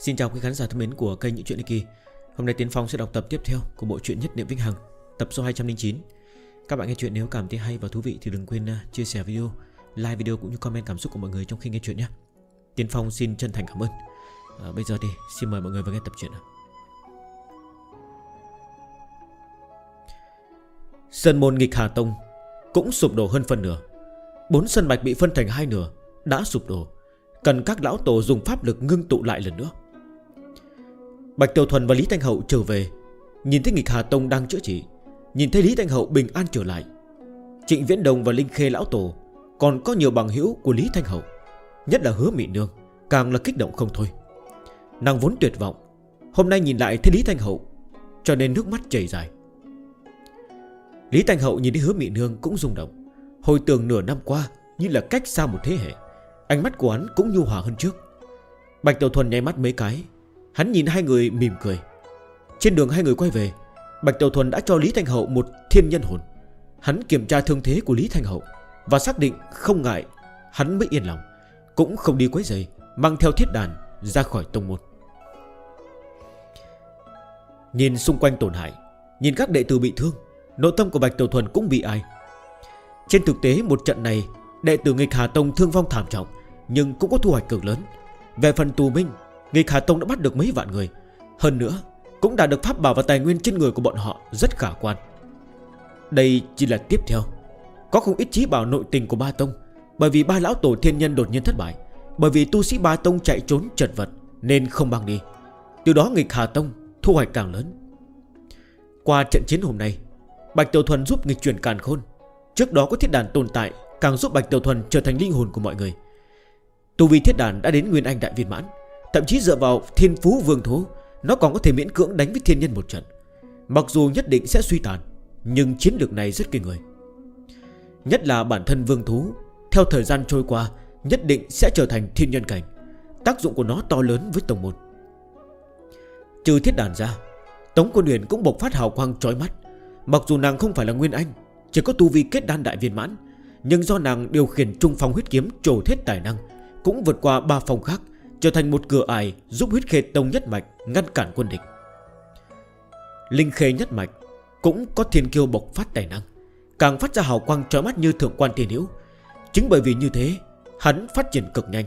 Xin chào quý khán giả thân mến của kênh Những Chuyện Đi Kỳ. Hôm nay Tiến Phong sẽ đọc tập tiếp theo của bộ truyện Nhất Niệm Vĩnh Hằng Tập số 209 Các bạn nghe chuyện nếu cảm thấy hay và thú vị thì đừng quên uh, chia sẻ video Like video cũng như comment cảm xúc của mọi người trong khi nghe chuyện nhé. Tiến Phong xin chân thành cảm ơn. À, Bây giờ thì xin mời mọi người vào nghe tập truyện sân môn nghịch Hà Tông Cũng sụp đổ hơn phần nửa. Bốn sân mạch bị phân thành hai nửa Đã sụp đổ. Cần các lão tổ dùng pháp lực ngưng tụ lại lần nữa. Bạch Tiểu Thuần và Lý Thanh Hậu trở về. Nhìn thấy nghịch Hà Tông đang chữa trị, Nhìn thấy Lý Thanh Hậu bình an trở lại. Trịnh Viễn Đồng và Linh Khê Lão Tổ Còn có nhiều bằng hữu của Lý Thanh Hậu, Nhất là hứa Mị Nương, Càng là kích động không thôi. Nàng vốn tuyệt vọng, Hôm nay nhìn lại thấy Lý Thanh Hậu, Cho nên nước mắt chảy dài. Lý Thanh Hậu nhìn thấy hứa Mị Nương cũng rung động. Hồi tường nửa năm qua, Như là cách xa một thế hệ, Ánh mắt của hắn cũng nhu hòa hơn trước. Bạch Tiểu Thuần nháy mắt mấy cái Hắn nhìn hai người mỉm cười. Trên đường hai người quay về, Bạch Tiểu Thuần đã cho Lý Thanh Hậu một thiên nhân hồn. Hắn kiểm tra thương thế của Lý Thanh Hậu Và xác định không ngại Hắn mới yên lòng, Cũng không đi quấy giày Mang theo thiết đàn ra khỏi tông môn. Nhìn xung quanh tổn hại, Nhìn các đệ tử bị thương, Nội tâm của Bạch Tiểu Thuần cũng bị ai. Trên thực tế, một trận này, Đệ tử nghịch Hà Tông thương vong thảm trọng, Nhưng cũng có thu hoạch cực lớn. Về phần tù minh Nghịch Hà Tông đã bắt được mấy vạn người. Hơn nữa, cũng đã được pháp bảo và tài nguyên trên người của bọn họ rất khả quan. Đây chỉ là tiếp theo. Có không ít chí bảo nội tình của ba tông, Bởi vì ba lão tổ thiên nhân đột nhiên thất bại, Bởi vì tu sĩ ba tông chạy trốn trật vật Nên không băng đi. Từ đó nghịch Hà Tông, thu hoạch càng lớn. Qua trận chiến hôm nay, Bạch Tiểu Thuần giúp nghịch chuyển càn khôn. Trước đó có thiết đàn tồn tại, Càng giúp Bạch Tiểu Thuần trở thành linh hồn của mọi người. Tu vi thiết đàn đã đến Nguyên Anh Đại Viên Mãn. Thậm chí dựa vào thiên phú vương thố, Nó còn có thể miễn cưỡng đánh với thiên nhân một trận. Mặc dù nhất định sẽ suy tàn, Nhưng chiến lược này rất kinh người. Nhất là bản thân vương thú, Theo thời gian trôi qua, Nhất định sẽ trở thành thiên nhân cảnh. Tác dụng của nó to lớn với tổng một. Trừ thiết đàn ra, Tống quân huyền cũng bộc phát hào quang trói mắt. Mặc dù nàng không phải là Nguyên Anh, Chỉ có tu vi kết đan đại viên mãn, Nhưng do nàng điều khiển trung phong huyết kiếm trổ thiết tài năng, Cũng vượt qua ba phòng khác Trở thành một cửa ải giúp huyết khê tông nhất mạch Ngăn cản quân địch. Linh khê nhất mạch Cũng có thiên kiêu bộc phát tài năng, Càng phát ra hào quang trói mắt như thượng quan tiền hữu. Chính bởi vì như thế, Hắn phát triển cực nhanh.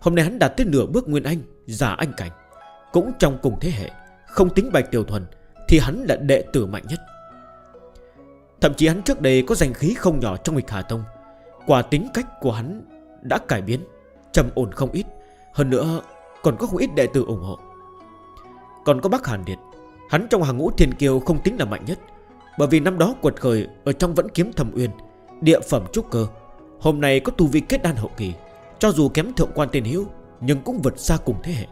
Hôm nay hắn đạt tới nửa bước nguyên anh, Giả anh cảnh. Cũng trong cùng thế hệ, Không tính bạch tiểu thuần, Thì hắn là đệ tử mạnh nhất. Thậm chí hắn trước đây có danh khí không nhỏ trong nghịch Hà Tông. Quả tính cách của hắn đã cải biến, Trầm ổn không ít. Hơn nữa, còn có không ít đệ tử ủng hộ. Còn có bác Hàn Điệt. Hắn trong hàng ngũ thiên kiều không tính là mạnh nhất, Bởi vì năm đó quật khởi Ở trong vẫn kiếm thầm uyên, Địa phẩm trúc cơ, Hôm nay có tu vi kết đan hậu kỳ, Cho dù kém thượng quan thiên hiếu Nhưng cũng vượt xa cùng thế hệ.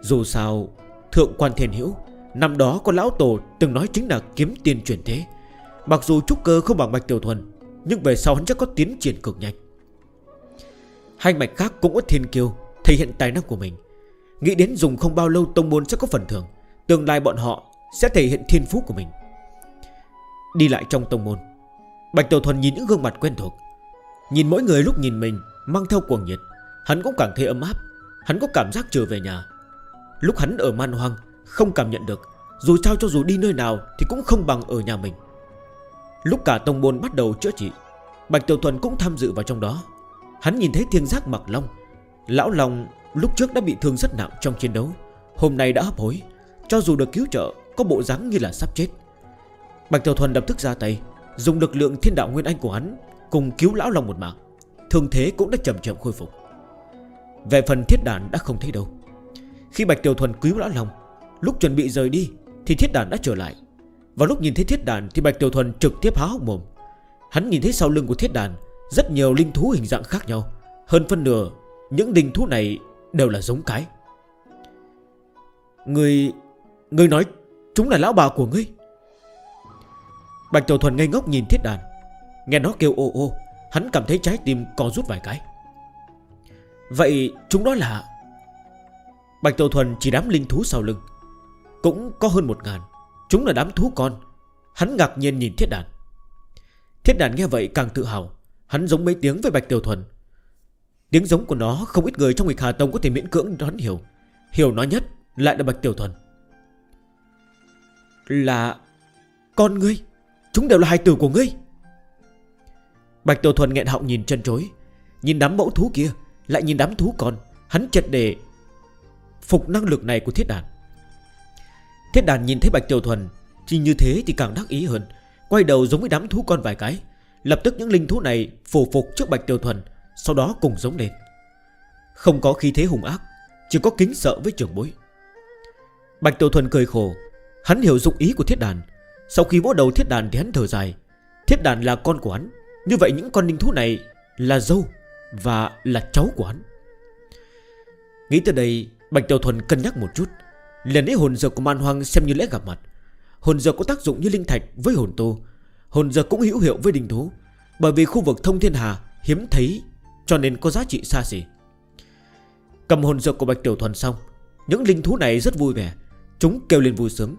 Dù sao, Thượng quan thiên hiếu Năm đó có lão tổ từng nói chính là kiếm tiền chuyển thế. Mặc dù trúc cơ không bằng bạch tiểu thuần, Nhưng về sau hắn chắc có tiến triển cực nhanh. Hai mạch khác cũng có thiên kiêu, Thể hiện tài năng của mình. Nghĩ đến dùng không bao lâu tông môn sẽ có phần thưởng, Tương lai bọn họ sẽ thể hiện thiên phú của mình. Đi lại trong tông môn, Bạch Tiểu Thuần nhìn những gương mặt quen thuộc. Nhìn mỗi người lúc nhìn mình, Mang theo cuồng nhiệt, Hắn cũng cảm thấy ấm áp, Hắn có cảm giác trở về nhà. Lúc hắn ở man hoang, Không cảm nhận được, Dù sao cho dù đi nơi nào Thì cũng không bằng ở nhà mình. Lúc cả tông môn bắt đầu chữa trị, Bạch Tiểu Thuần cũng tham dự vào trong đó. Hắn nhìn thấy thiên giác mặc long. Lão Long lúc trước đã bị thương rất nặng trong chiến đấu. Hôm nay đã hấp hối. Cho dù được cứu trợ, Có bộ dáng như là sắp chết. Bạch Tiểu Thuần đập thức ra tay, Dùng lực lượng thiên đạo nguyên anh của hắn Cùng cứu Lão Long một mạng. Thương thế cũng đã chậm chậm khôi phục. Về phần thiết đàn đã không thấy đâu. Khi Bạch Tiểu Thuần cứu Lão Long, Lúc chuẩn bị rời đi Thì thiết đàn đã trở lại. Và lúc nhìn thấy thiết đàn Thì Bạch Tiểu Thuần trực tiếp há hốc mồm. Hắn nhìn thấy sau lưng của thiết đàn rất nhiều linh thú hình dạng khác nhau. Hơn phân nửa, Những linh thú này đều là giống cái. Người Người nói chúng là lão bà của ngươi. Bạch Tiểu Thuần ngây ngốc nhìn thiết đàn. Nghe nó kêu ô ô, Hắn cảm thấy trái tim co rút vài cái. Vậy chúng đó là? Bạch Tiểu Thuần chỉ đám linh thú sau lưng. Cũng có hơn một ngàn. Chúng là đám thú con. Hắn ngạc nhiên nhìn thiết đàn. Thiết đàn nghe vậy càng tự hào. Hắn giống mấy tiếng với Bạch Tiểu Thuần. Tiếng giống của nó không ít người trong nghịch Hà Tông có thể miễn cưỡng đoán hiểu. Hiểu nó nhất lại là Bạch Tiểu Thuần. Là Con ngươi. Chúng đều là hài tử của ngươi. Bạch Tiểu Thuần nghẹn họng nhìn chân chối, Nhìn đám mẫu thú kia, Lại nhìn đám thú con. Hắn chật để Phục năng lực này của thiết đàn. Thiết đàn nhìn thấy Bạch Tiểu Thuần, Chỉ như thế thì càng đắc ý hơn, Quay đầu giống với đám thú con vài cái. Lập tức những linh thú này phù phục trước Bạch Tiêu Thuần, Sau đó cùng giống lên. Không có khí thế hùng ác, Chỉ có kính sợ với trưởng bối. Bạch Tiêu Thuần cười khổ, Hắn hiểu dụng ý của thiết đàn. Sau khi vỗ đầu thiết đàn thì hắn thở dài. Thiết đàn là con của hắn, Như vậy những con linh thú này là dâu Và là cháu của hắn. Nghĩ tới đây, Bạch Tiêu Thuần cân nhắc một chút. Lần ấy hồn dược của man hoang xem như lẽ gặp mặt. Hồn dược có tác dụng như linh thạch với hồn tu Hồn giờ cũng hữu hiệu với đình thú. Bởi vì khu vực thông thiên hà hiếm thấy, Cho nên có giá trị xa xỉ. Cầm hồn giờ của Bạch Tiểu Thuần xong, Những linh thú này rất vui vẻ. Chúng kêu lên vui sướng.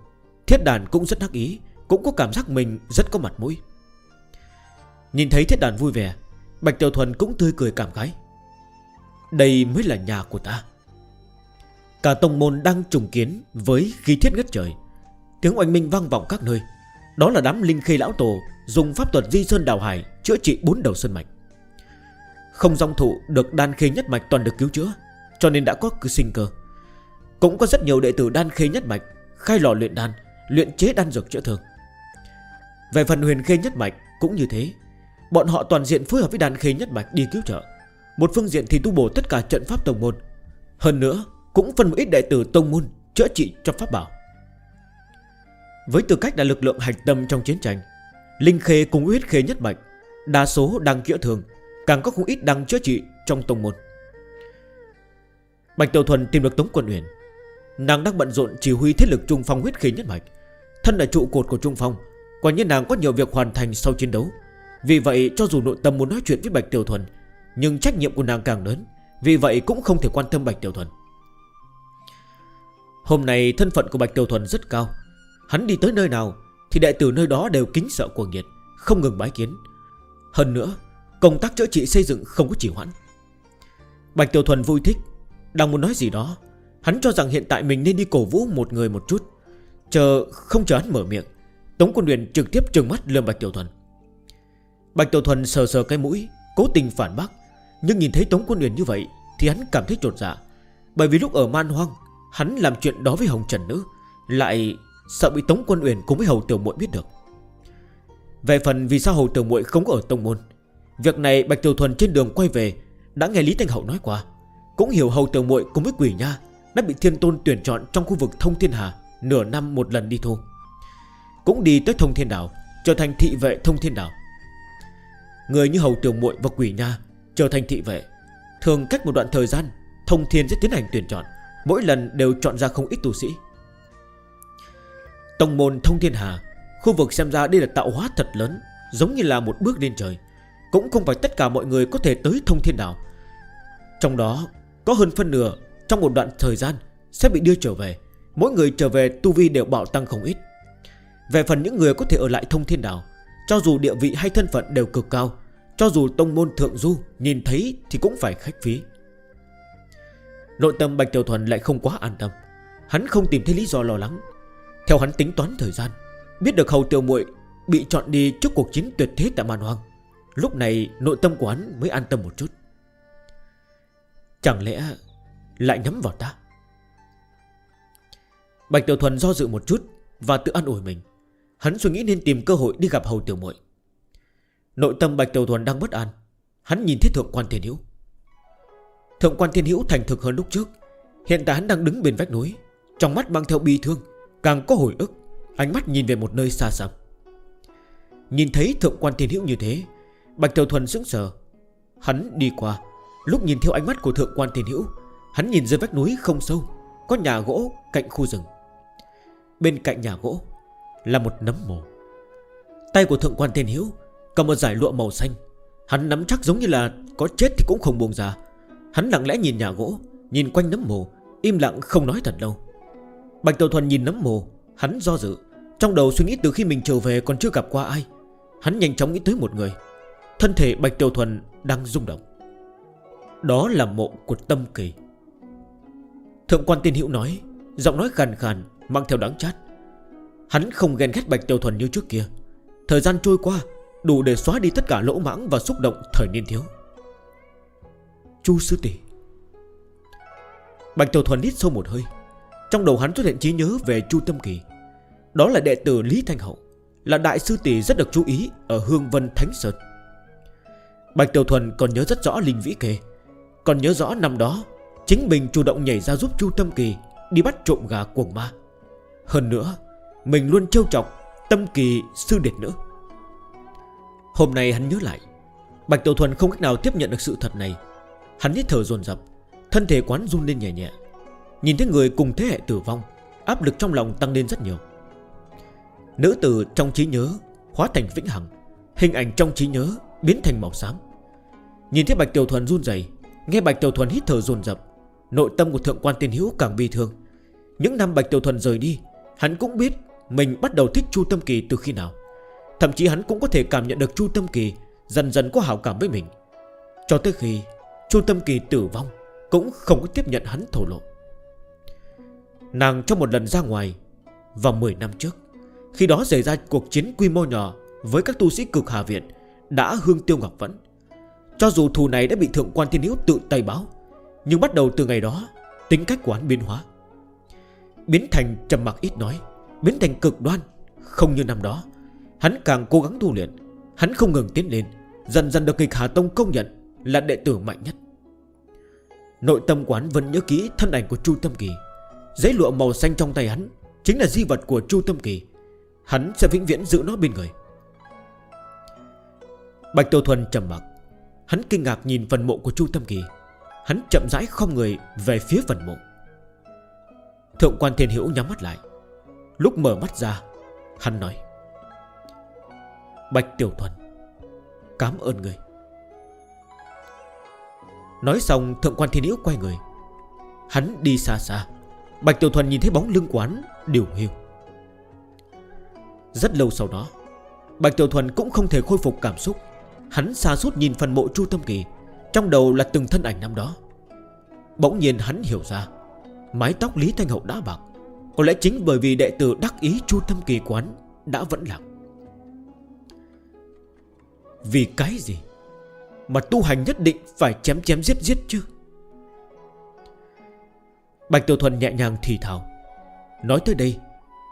Thiết đàn cũng rất hắc ý, Cũng có cảm giác mình rất có mặt mũi. Nhìn thấy thiết đàn vui vẻ, Bạch Tiểu Thuần cũng tươi cười cảm khái. Đây mới là nhà của ta. Cả tông môn đang trùng kiến Với khí thiết ngất trời. Tiếng oanh minh vang vọng các nơi. Đó là đám linh khê lão tổ Dùng pháp thuật di sơn đào hải Chữa trị bốn đầu sơn mạch. Không dòng thụ được đan khê nhất mạch toàn được cứu chữa, Cho nên đã có cư sinh cơ. Cũng có rất nhiều đệ tử đan khê nhất mạch, Khai lò luyện đan, Luyện chế đan dược chữa thương. Về phần huyền khê nhất mạch cũng như thế. Bọn họ toàn diện phối hợp với đan khê nhất mạch đi cứu trợ. Một phương diện thì tu bổ tất cả trận pháp tổng môn. Hơn nữa, cũng phân một ít đệ tử tông môn Chữa trị cho pháp bảo. Với tư cách là lực lượng hạch tâm trong chiến tranh, Linh khê cùng huyết khê nhất mạch, Đa số đang chữa thường, Càng có không ít đang chữa trị trong tông môn. Bạch Tiểu Thuần tìm được Tống Quân Huyền Nàng đang bận rộn chỉ huy thiết lực Trung Phong huyết khê nhất mạch. Thân là trụ cột của Trung Phong, Quả nhiên nàng có nhiều việc hoàn thành sau chiến đấu. Vì vậy, cho dù nội tâm muốn nói chuyện với Bạch Tiểu Thuần, Nhưng trách nhiệm của nàng càng lớn, Vì vậy cũng không thể quan tâm Bạch Tiểu Thuần. Hôm nay thân phận của Bạch Tiểu Thuần rất cao Hắn đi tới nơi nào, Thì đệ tử nơi đó đều kính sợ của nhiệt, Không ngừng bái kiến. Hơn nữa, công tác chữa trị xây dựng không có chỉ hoãn. Bạch Tiểu Thuần vui thích, Đang muốn nói gì đó, Hắn cho rằng hiện tại mình nên đi cổ vũ một người một chút, Chờ không chờ hắn mở miệng, Tống quân Huyền trực tiếp trừng mắt lườm Bạch Tiểu Thuần. Bạch Tiểu Thuần sờ sờ cái mũi, Cố tình phản bác, Nhưng nhìn thấy Tống quân Huyền như vậy Thì hắn cảm thấy trột dạ Bởi vì lúc ở man hoang, Hắn làm chuyện đó với Hồng Trần Nữ, Lại Sợ bị Tống Quân Uyển cùng với Hầu Tiểu muội biết được. Về phần vì sao Hầu Tiểu muội không có ở Tông Môn, Việc này Bạch Tiểu Thuần trên đường quay về Đã nghe Lý Thanh Hậu nói qua. Cũng hiểu Hầu Tiểu muội cùng với Quỷ Nha Đã bị Thiên Tôn tuyển chọn trong khu vực Thông Thiên Hà Nửa năm một lần đi thu. Cũng đi tới Thông Thiên Đảo, Trở thành thị vệ Thông Thiên Đảo. Người như Hầu Tiểu muội và Quỷ Nha Trở thành thị vệ, Thường cách một đoạn thời gian, Thông Thiên sẽ tiến hành tuyển chọn. Mỗi lần đều chọn ra không ít tu sĩ. Tông môn thông thiên hà, Khu vực xem ra đây là tạo hóa thật lớn, Giống như là một bước lên trời. Cũng không phải tất cả mọi người có thể tới thông thiên đảo. Trong đó, Có hơn phân nửa, trong một đoạn thời gian, Sẽ bị đưa trở về. Mỗi người trở về tu vi đều bạo tăng không ít. Về phần những người có thể ở lại thông thiên đảo, Cho dù địa vị hay thân phận đều cực cao, Cho dù tông môn thượng du Nhìn thấy thì cũng phải khách phí Nội tâm Bạch Tiểu Thuần lại không quá an tâm. Hắn không tìm thấy lý do lo lắng. Theo hắn tính toán thời gian, Biết được hầu tiểu muội Bị chọn đi trước cuộc chiến tuyệt thế tại màn hoang. Lúc này, nội tâm của hắn mới an tâm một chút. Chẳng lẽ lại nhắm vào ta? Bạch Tiểu Thuần do dự một chút Và tự an ủi mình. Hắn suy nghĩ nên tìm cơ hội đi gặp hầu tiểu muội. Nội tâm Bạch Tiểu Thuần đang bất an, Hắn nhìn thấy Thượng quan Thiên hữu. Thượng quan Thiên hữu thành thực hơn lúc trước. Hiện tại hắn đang đứng bên vách núi, Trong mắt mang theo bi thương. Càng có hồi ức, Ánh mắt nhìn về một nơi xa xăm. Nhìn thấy thượng quan thiên hữu như thế, Bạch Tiểu Thuần sững sờ. Hắn đi qua, Lúc nhìn theo ánh mắt của thượng quan thiên hữu, Hắn nhìn dưới vách núi không sâu, Có nhà gỗ cạnh khu rừng. Bên cạnh nhà gỗ Là một nấm mồ. Tay của thượng quan thiên hữu Cầm một giải lụa màu xanh. Hắn nắm chắc giống như là có chết thì cũng không buông ra. Hắn lặng lẽ nhìn nhà gỗ, Nhìn quanh nấm mồ, Im lặng không nói thật đâu. Bạch Tiểu Thuần nhìn nấm mồ, Hắn do dự. Trong đầu suy nghĩ từ khi mình trở về còn chưa gặp qua ai. Hắn nhanh chóng nghĩ tới một người. Thân thể Bạch Tiểu Thuần đang rung động. Đó là mộ của Tâm Kỳ. Thượng quan tiên hữu nói, Giọng nói khàn khàn, Mang theo đáng chát. Hắn không ghen ghét Bạch Tiểu Thuần như trước kia. Thời gian trôi qua, Đủ để xóa đi tất cả lỗ mãng và xúc động thời niên thiếu. Chu sư tỷ. Bạch Tiểu Thuần hít sâu một hơi. Trong đầu hắn xuất hiện trí nhớ về Chu Tâm Kỳ. Đó là đệ tử Lý Thanh Hậu, Là đại sư tỷ rất được chú ý Ở Hương Vân Thánh Sơn. Bạch Tiểu Thuần còn nhớ rất rõ Linh Vĩ Kê Còn nhớ rõ năm đó, Chính mình chủ động nhảy ra giúp Chu Tâm Kỳ Đi bắt trộm gà cuồng ma. Hơn nữa, Mình luôn trêu chọc Tâm Kỳ sư điệt nữa Hôm nay hắn nhớ lại, Bạch Tiểu Thuần không cách nào tiếp nhận được sự thật này. Hắn hít thở dồn dập, Thân thể quán run lên nhẹ nhẹ. Nhìn thấy người cùng thế hệ tử vong, Áp lực trong lòng tăng lên rất nhiều. Nữ tử trong trí nhớ Hóa thành vĩnh hằng, Hình ảnh trong trí nhớ biến thành màu xám. Nhìn thấy Bạch Tiểu Thuần run dày Nghe Bạch Tiểu Thuần hít thở dồn dập, Nội tâm của Thượng quan Tiên Hiếu càng bi thương. Những năm Bạch Tiểu Thuần rời đi, Hắn cũng biết mình bắt đầu thích Chu Tâm Kỳ từ khi nào. Thậm chí hắn cũng có thể cảm nhận được Chu Tâm Kỳ Dần dần có hảo cảm với mình. Cho tới khi Chu Tâm Kỳ tử vong, Cũng không có tiếp nhận hắn thổ lộ. Nàng trong một lần ra ngoài. Vào 10 năm trước, Khi đó xảy ra cuộc chiến quy mô nhỏ Với các tu sĩ cực Hà Viện, Đã hương tiêu ngọc vẫn. Cho dù thù này đã bị thượng quan thiên hiếu tự tay báo, Nhưng bắt đầu từ ngày đó, Tính cách của hắn biến hóa. Biến thành trầm mặc ít nói, Biến thành cực đoan. Không như năm đó, Hắn càng cố gắng tu luyện. Hắn không ngừng tiến lên, Dần dần được nghịch Hà Tông công nhận Là đệ tử mạnh nhất. Nội tâm quán vẫn nhớ kỹ thân ảnh của Chu Tâm Kỳ. Giấy lụa màu xanh trong tay hắn Chính là di vật của Chu Tâm Kỳ. Hắn sẽ vĩnh viễn giữ nó bên người. Bạch Tô Thuần trầm mặc. Hắn kinh ngạc nhìn phần mộ của Chu Tâm Kỳ. Hắn chậm rãi không người về phía phần mộ. Thượng quan thiên hiểu nhắm mắt lại. Lúc mở mắt ra, Hắn nói, Bạch Tiểu Thuần Cám ơn người. Nói xong, thượng quan thiên hiểu quay người. Hắn đi xa xa. Bạch Tiểu Thuần nhìn thấy bóng lưng quán Điều hiu Rất lâu sau đó, Bạch Tiểu Thuần cũng không thể khôi phục cảm xúc. Hắn xa suốt nhìn phần mộ Chu Tâm Kỳ, Trong đầu là từng thân ảnh năm đó. Bỗng nhiên hắn hiểu ra, Mái tóc Lý Thanh Hậu đã bạc, Có lẽ chính bởi vì đệ tử đắc ý Chu Tâm Kỳ quán Đã vẫn lạc. Vì cái gì Mà tu hành nhất định phải chém chém giết giết chứ? Bạch Tiểu Thuần nhẹ nhàng thì thào. Nói tới đây,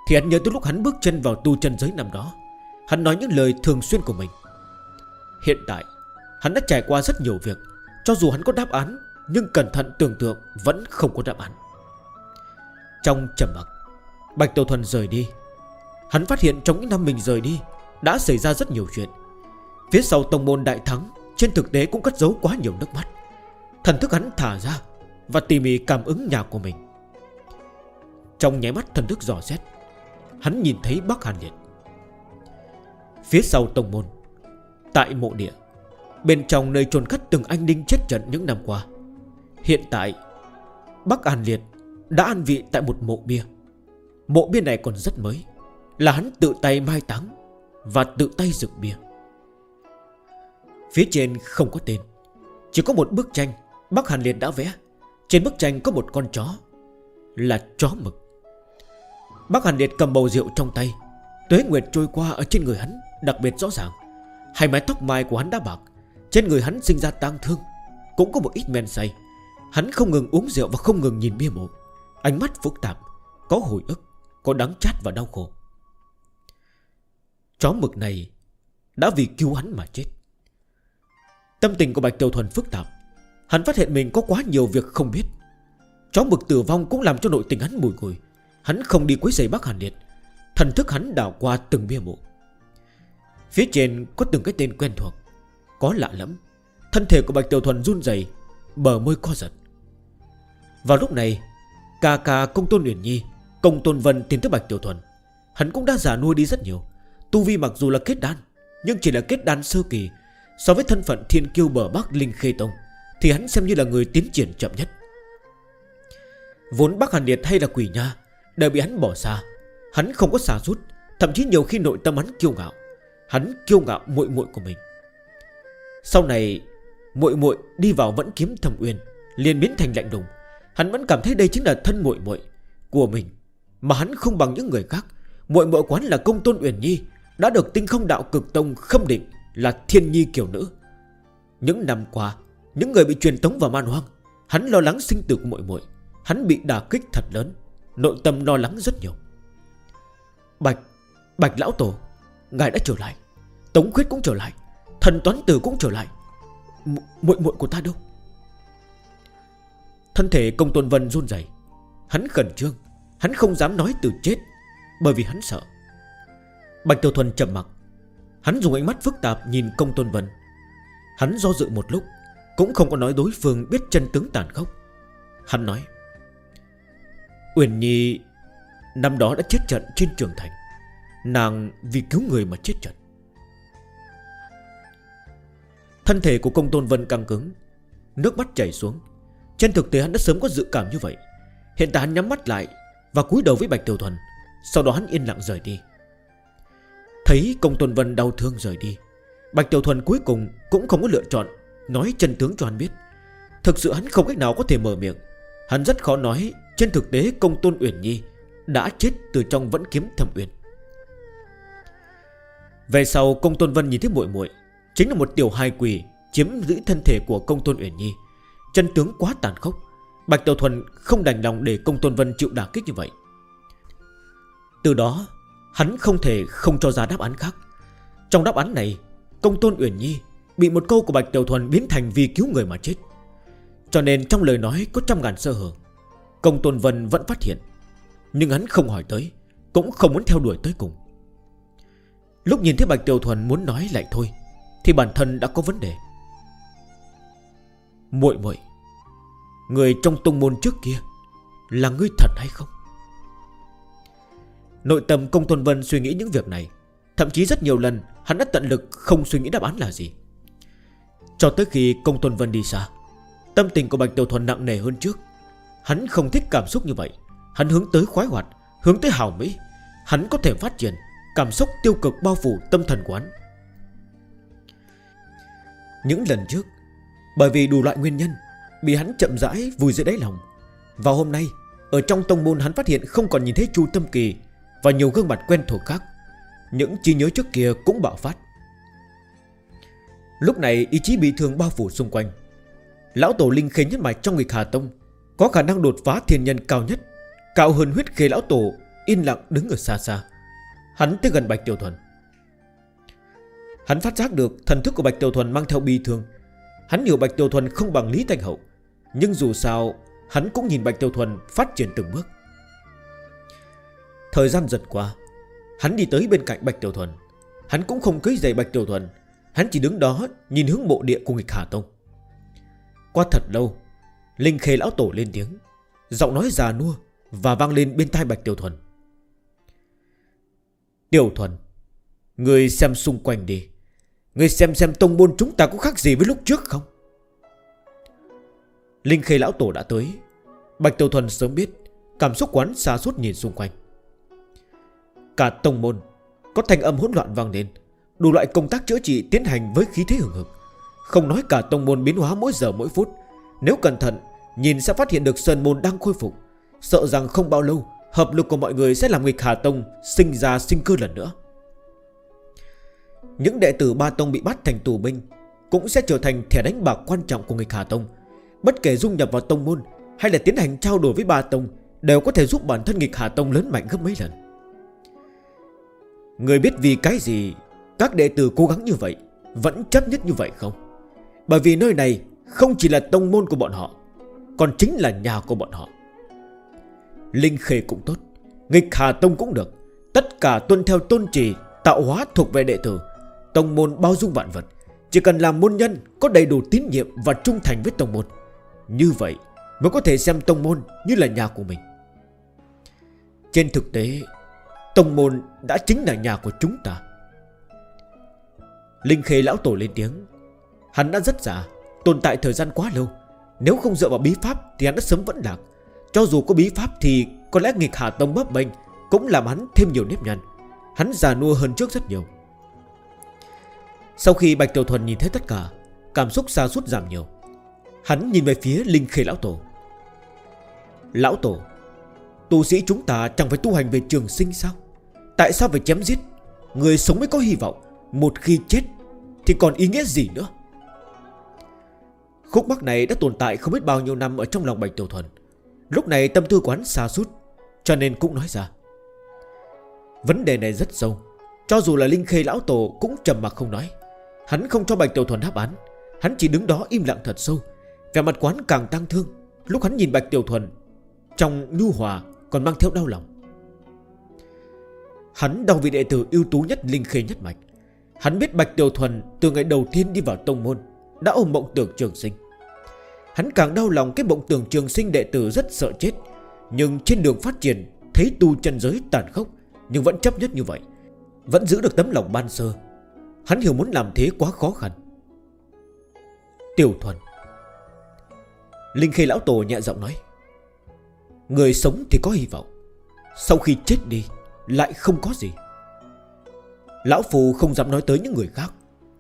Thì hắn nhớ tới lúc hắn bước chân vào tu chân giới năm đó. Hắn nói những lời thường xuyên của mình. Hiện tại, Hắn đã trải qua rất nhiều việc. Cho dù hắn có đáp án, Nhưng cẩn thận tưởng tượng vẫn không có đáp án. Trong trầm mặc, Bạch Tiểu Thuần rời đi. Hắn phát hiện trong những năm mình rời đi, Đã xảy ra rất nhiều chuyện. Phía sau tông môn đại thắng, Trên thực tế cũng cất giấu quá nhiều nước mắt. Thần thức hắn thả ra và tỉ mỉ cảm ứng nhà của mình. Trong nháy mắt thần thức dò xét, Hắn nhìn thấy bác Hàn Liệt Phía sau tông môn, Tại mộ địa, Bên trong nơi trồn cắt từng anh đinh chết trận những năm qua, Hiện tại Bắc An Liệt đã an vị tại một mộ bia. Mộ bia này còn rất mới, Là hắn tự tay mai táng Và tự tay dựng bia. Phía trên không có tên, Chỉ có một bức tranh Bắc Hàn Liệt đã vẽ. Trên bức tranh có một con chó, Là chó mực. Bác Hàn Liệt cầm bầu rượu trong tay. Tuế Nguyệt trôi qua ở trên người hắn, Đặc biệt rõ ràng. Hai mái tóc mai của hắn đã bạc, Trên người hắn sinh ra tang thương, Cũng có một ít men say. Hắn không ngừng uống rượu và không ngừng nhìn bia mộ. Ánh mắt phức tạp, Có hồi ức, Có đắng chát và đau khổ. Chó mực này Đã vì cứu hắn mà chết. Tâm tình của Bạch Tiểu Thuần phức tạp. Hắn phát hiện mình có quá nhiều việc không biết. Chó mực tử vong cũng làm cho nội tình hắn mùi ngồi Hắn không đi quấy giày bác Hàn Liệt. Thần thức hắn đảo qua từng bia mộ. Phía trên có từng cái tên quen thuộc. Có lạ lắm Thân thể của Bạch Tiểu Thuần run dày Bờ môi co giật. Vào lúc này Cà cà công tôn Uyển Nhi, Công tôn Vân tiến tới Bạch Tiểu Thuần. Hắn cũng đã giả nuôi đi rất nhiều. Tu Vi mặc dù là kết đan, Nhưng chỉ là kết đan sơ kỳ So với thân phận thiên kiêu bờ Bắc Linh Khê Tông. Thì hắn xem như là người tiến triển chậm nhất. Vốn Bắc Hàn Liệt hay là quỷ nha, Đều bị hắn bỏ xa. Hắn không có xa rút Thậm chí nhiều khi nội tâm hắn kiêu ngạo. Hắn kiêu ngạo muội muội của mình. Sau này, muội muội đi vào vẫn kiếm thầm uyên, liền biến thành lạnh đùng Hắn vẫn cảm thấy đây chính là thân muội muội của mình, Mà hắn không bằng những người khác. Muội muội quán là công tôn uyển nhi, Đã được tinh không đạo cực tông khâm định Là thiên nhi kiểu nữ. Những năm qua những người bị truyền tống vào man hoang, Hắn lo lắng sinh tử của muội muội. Hắn bị đà kích thật lớn, Nội tâm lo lắng rất nhiều. Bạch Bạch lão tổ, Ngài đã trở lại. Tống khuyết cũng trở lại, Thần toán tử cũng trở lại. Muội muội của ta đâu? Thân thể công tôn vân run dày Hắn khẩn trương, Hắn không dám nói từ chết, Bởi vì hắn sợ. Bạch Tiểu Thuần chậm mặt Hắn dùng ánh mắt phức tạp nhìn công tôn vân. Hắn do dự một lúc cũng không có nói đối phương biết chân tướng tàn khốc. Hắn nói, Uyển Nhi, Năm đó đã chết trận trên trường thành. Nàng vì cứu người mà chết trận. Thân thể của công tôn vân căng cứng, Nước mắt chảy xuống. Trên thực tế hắn đã sớm có dự cảm như vậy. Hiện tại hắn nhắm mắt lại Và cúi đầu với Bạch Tiểu Thuần. Sau đó hắn yên lặng rời đi. Thấy công tôn vân đau thương rời đi, Bạch Tiểu Thuần cuối cùng cũng không có lựa chọn Nói chân tướng cho hắn biết. Thực sự hắn không cách nào có thể mở miệng. Hắn rất khó nói Trên thực tế công tôn Uyển Nhi Đã chết từ trong vẫn kiếm thẩm Uyển. Về sau, công tôn Vân nhìn thấy muội muội, Chính là một tiểu hài quỷ Chiếm giữ thân thể của công tôn Uyển Nhi. Chân tướng quá tàn khốc. Bạch Tiểu Thuần không đành lòng để công tôn Vân chịu đả kích như vậy. Từ đó, Hắn không thể không cho ra đáp án khác. Trong đáp án này, Công tôn Uyển Nhi Bị một câu của Bạch Tiểu Thuần biến thành vì cứu người mà chết. Cho nên trong lời nói có trăm ngàn sơ hở, Công Tôn Vân vẫn phát hiện. Nhưng hắn không hỏi tới, Cũng không muốn theo đuổi tới cùng. Lúc nhìn thấy Bạch Tiểu Thuần muốn nói lại thôi, Thì bản thân đã có vấn đề. Muội muội, Người trong tung môn trước kia Là ngươi thật hay không? Nội tâm công tôn vân suy nghĩ những việc này, Thậm chí rất nhiều lần Hắn đã tận lực không suy nghĩ đáp án là gì. Cho tới khi công Tuân Vân đi xa, Tâm tình của Bạch Tiểu Thuần nặng nề hơn trước. Hắn không thích cảm xúc như vậy. Hắn hướng tới khoái hoạt, Hướng tới hào mỹ. Hắn có thể phát triển Cảm xúc tiêu cực bao phủ tâm thần của hắn. Những lần trước, Bởi vì đủ loại nguyên nhân, Bị hắn chậm rãi vùi dưới đáy lòng. Vào hôm nay, Ở trong tông môn hắn phát hiện không còn nhìn thấy Chu Tâm Kỳ Và nhiều gương mặt quen thuộc khác. Những chi nhớ trước kia cũng bạo phát. Lúc này ý chí bị thương bao phủ xung quanh. Lão tổ linh khế nhất mạch trong người Hà Tông Có khả năng đột phá thiên nhân cao nhất, Cao hơn huyết khế lão tổ, Yên lặng đứng ở xa xa. Hắn tới gần Bạch Tiểu Thuần. Hắn phát giác được thần thức của Bạch Tiểu Thuần mang theo bi thương. Hắn hiểu Bạch Tiểu Thuần không bằng Lý Thanh Hậu, Nhưng dù sao, Hắn cũng nhìn Bạch Tiểu Thuần phát triển từng bước. Thời gian giật qua, Hắn đi tới bên cạnh Bạch Tiểu Thuần. Hắn cũng không cưới giày Bạch Tiểu Thuần Hắn chỉ đứng đó nhìn hướng bộ địa của nghịch Hà Tông. Qua thật lâu, Linh Khê Lão Tổ lên tiếng, Giọng nói già nua Và vang lên bên tai Bạch Tiểu Thuần. Tiểu Thuần Người xem xung quanh đi. Người xem xem tông môn chúng ta có khác gì với lúc trước không? Linh Khê Lão Tổ đã tới. Bạch Tiểu Thuần sớm biết Cảm xúc quán xa suốt nhìn xung quanh. Cả tông môn Có thanh âm hỗn loạn vang lên. Đủ loại công tác chữa trị tiến hành với khí thế hưởng hực Không nói cả tông môn biến hóa mỗi giờ mỗi phút. Nếu cẩn thận, Nhìn sẽ phát hiện được Sơn Môn đang khôi phục. Sợ rằng không bao lâu, Hợp lực của mọi người sẽ làm nghịch Hà Tông Sinh ra sinh cơ lần nữa. Những đệ tử Ba Tông bị bắt thành tù binh Cũng sẽ trở thành thẻ đánh bạc quan trọng của nghịch Hà Tông. Bất kể dung nhập vào Tông Môn Hay là tiến hành trao đổi với Ba Tông, Đều có thể giúp bản thân nghịch Hà Tông lớn mạnh gấp mấy lần. Người biết vì cái gì các đệ tử cố gắng như vậy Vẫn chấp nhất như vậy không? Bởi vì nơi này không chỉ là tông môn của bọn họ, Còn chính là nhà của bọn họ. Linh khê cũng tốt, Nghịch hà tông cũng được. Tất cả tuân theo tôn trì, Tạo hóa thuộc về đệ tử. Tông môn bao dung vạn vật, Chỉ cần làm môn nhân có đầy đủ tín nhiệm Và trung thành với tông môn, Như vậy mới có thể xem tông môn như là nhà của mình. Trên thực tế, Tông môn đã chính là nhà của chúng ta. Linh Khê lão tổ lên tiếng. Hắn đã rất già, Tồn tại thời gian quá lâu. Nếu không dựa vào bí pháp thì hắn đã sớm vẫn lạc. Cho dù có bí pháp thì có lẽ nghịch hạ tông bấp bênh Cũng làm hắn thêm nhiều nếp nhăn. Hắn già nua hơn trước rất nhiều. Sau khi Bạch Tiểu Thuần nhìn thấy tất cả, Cảm xúc xa sút giảm nhiều. Hắn nhìn về phía Linh Khê Lão Tổ. Lão Tổ, Tu sĩ chúng ta chẳng phải tu hành về trường sinh sao? Tại sao phải chém giết? Người sống mới có hy vọng. Một khi chết, Thì còn ý nghĩa gì nữa? Khúc mắc này đã tồn tại không biết bao nhiêu năm ở trong lòng Bạch Tiểu Thuần. Lúc này tâm tư quán xa sút, Cho nên cũng nói ra. Vấn đề này rất sâu. Cho dù là Linh Khê Lão Tổ cũng trầm mặt không nói. Hắn không cho Bạch Tiểu Thuần đáp án. Hắn chỉ đứng đó im lặng thật sâu. Vẻ mặt quán càng tăng thương. Lúc hắn nhìn Bạch Tiểu Thuần, Trong nhu hòa còn mang theo đau lòng. Hắn đau vì đệ tử ưu tú nhất Linh Khê nhất mạch. Hắn biết Bạch Tiểu Thuần từ ngày đầu tiên đi vào tông môn, Đã ôm mộng tưởng trường sinh. Hắn càng đau lòng cái mộng tưởng trường sinh đệ tử rất sợ chết, Nhưng trên đường phát triển, Thấy tu chân giới tàn khốc, Nhưng vẫn chấp nhất như vậy, Vẫn giữ được tấm lòng ban sơ. Hắn hiểu muốn làm thế quá khó khăn. Tiểu Thuần. Linh Khê Lão Tổ nhẹ giọng nói, Người sống thì có hy vọng, Sau khi chết đi Lại không có gì. Lão Phù không dám nói tới những người khác,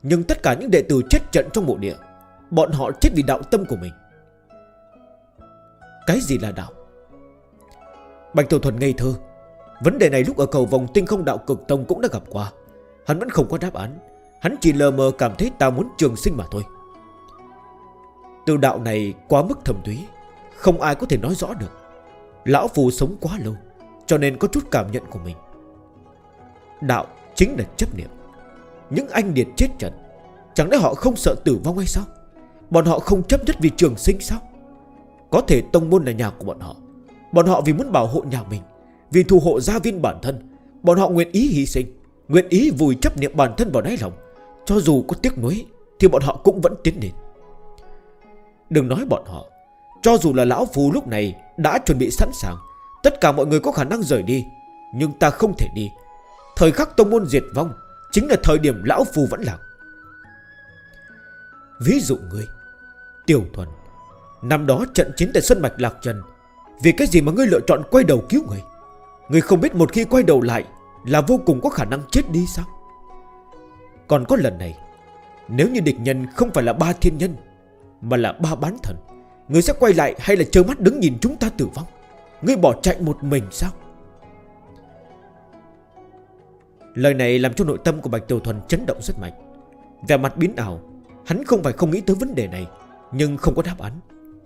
Nhưng tất cả những đệ tử chết trận trong bộ địa, Bọn họ chết vì đạo tâm của mình. Cái gì là đạo? Bạch Tiểu Thuần ngây thơ. Vấn đề này lúc ở cầu vòng tinh không đạo cực tông cũng đã gặp qua. Hắn vẫn không có đáp án. Hắn chỉ lờ mờ cảm thấy ta muốn trường sinh mà thôi. Từ đạo này quá mức thầm túy, Không ai có thể nói rõ được. Lão Phù sống quá lâu, Cho nên có chút cảm nhận của mình. Đạo Chính là chấp niệm. Những anh điệt chết trận, Chẳng lẽ họ không sợ tử vong hay sao? Bọn họ không chấp nhất vì trường sinh sao? Có thể tông môn là nhà của bọn họ. Bọn họ vì muốn bảo hộ nhà mình, Vì thù hộ gia viên bản thân, Bọn họ nguyện ý hy sinh, Nguyện ý vùi chấp niệm bản thân vào đáy lòng. Cho dù có tiếc nuối, Thì bọn họ cũng vẫn tiến đến Đừng nói bọn họ, Cho dù là lão phù lúc này đã chuẩn bị sẵn sàng, Tất cả mọi người có khả năng rời đi, Nhưng ta không thể đi. Thời khắc tông môn diệt vong Chính là thời điểm lão phù vẫn lạc. Ví dụ ngươi, Tiểu thuần, Năm đó trận chiến tại Xuân Mạch Lạc Trần, Vì cái gì mà ngươi lựa chọn quay đầu cứu người? Ngươi không biết một khi quay đầu lại Là vô cùng có khả năng chết đi sao? Còn có lần này, Nếu như địch nhân không phải là ba thiên nhân, Mà là ba bán thần, Ngươi sẽ quay lại hay là trơ mắt đứng nhìn chúng ta tử vong? Ngươi bỏ chạy một mình sao? Lời này làm cho nội tâm của Bạch Tiểu Thuần chấn động rất mạnh. Về mặt biến ảo, Hắn không phải không nghĩ tới vấn đề này, Nhưng không có đáp án.